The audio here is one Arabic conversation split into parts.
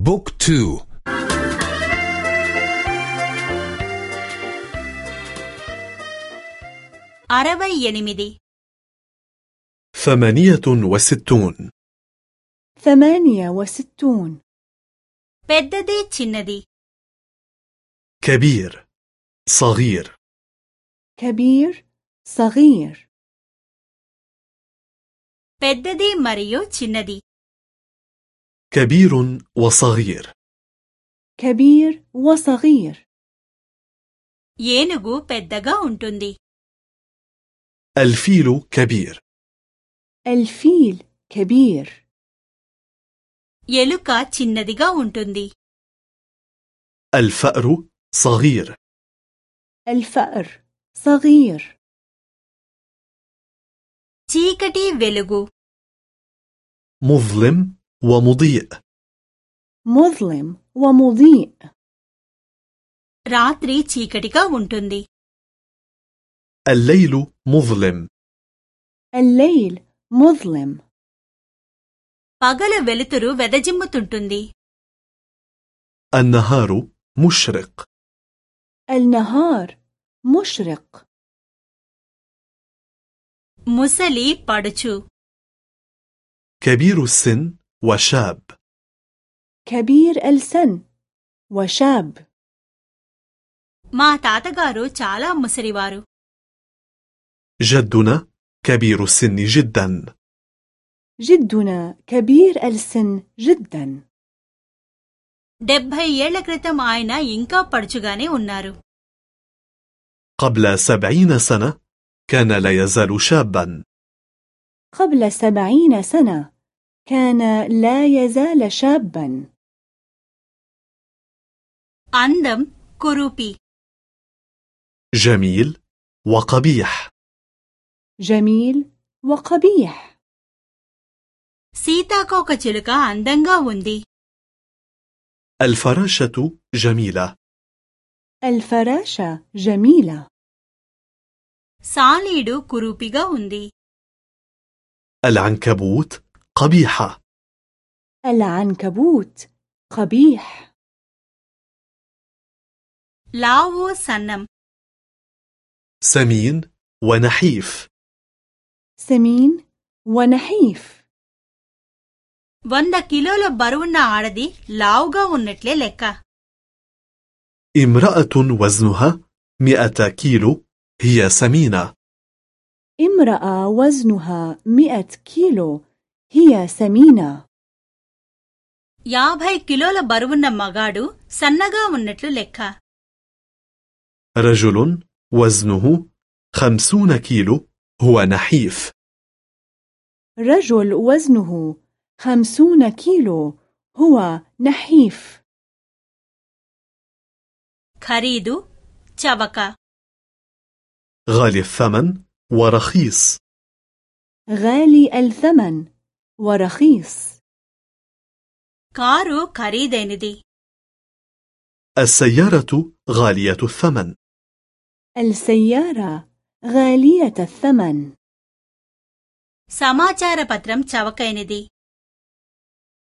بوك تو అరవై ఎనిమిది ثمانية وستون ثمانية وستون పెద్దది చిన్నది كبير صغير كبير صغير పెద్దది మరియు చిన్నది كبير وصغير كبير وصغير ఏనుగు పెద్దగా ఉంటుంది الفيل كبير الفيل كبير ఎలుక చిన్నదిగా ఉంటుంది الفأر صغير الفأر صغير చీకటి వెలుగు مظلم ومضيء مظلم ومضيء రాత్రి చీకటిగా ఉంటుంది الليل مظلم الليل مظلم పగలు వెలుతురు వెదజిమ్ముతుంటుంది النهار مشرق النهار مشرق ముసలి పడుచు كبير السن وشاب كبير السن وشاب మా తాతగారు చాలా ముసలివారు جدنا كبير السن جدا جدنا كبير السن جدا డెబ్భై ఏళ్ల క్రితం ఆయన ఇంకా పడుచుగానే ఉన్నారు قبل سبعين سنة كان لا يزال شابا قبل سبعين سنة كان لا يزال شابا అందం కురూపి جميل وقبيح جميل وقبيح సీతాకోక చిలుక అందంగా ఉంది الفراشة جميلة الفراشة جميلة సాలీడు కురూపిగా ఉంది العنكبوت قبيحة العنكبوت قبيح లావు సన్నం سمين ونحيف سمين ونحيف వంద కిలోల బరువున్న ఆడది లావుగా ఉన్నట్లే లెక్క امرأة وزنها مئة كيلو هي سمينة امرأة وزنها مئة كيلو هي سمينة యాభై కిలోల బరువున్న మగాడు సన్నగా ఉన్నట్లు లెక్క رجل وزنه خمسون كيلو هو نحيف رجل وزنه خمسون كيلو هو نحيف ఖరీదు చవక غالي الثمن ورخيص غالي الثمن ورخيص కారు ఖరీదైనది السيارة غالية الثمن السيارة غالية الثمن సమాచార పత్రం చవకైనది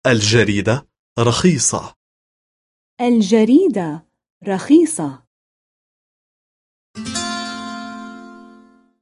الجريدة رخيصة الجريدة رخيصة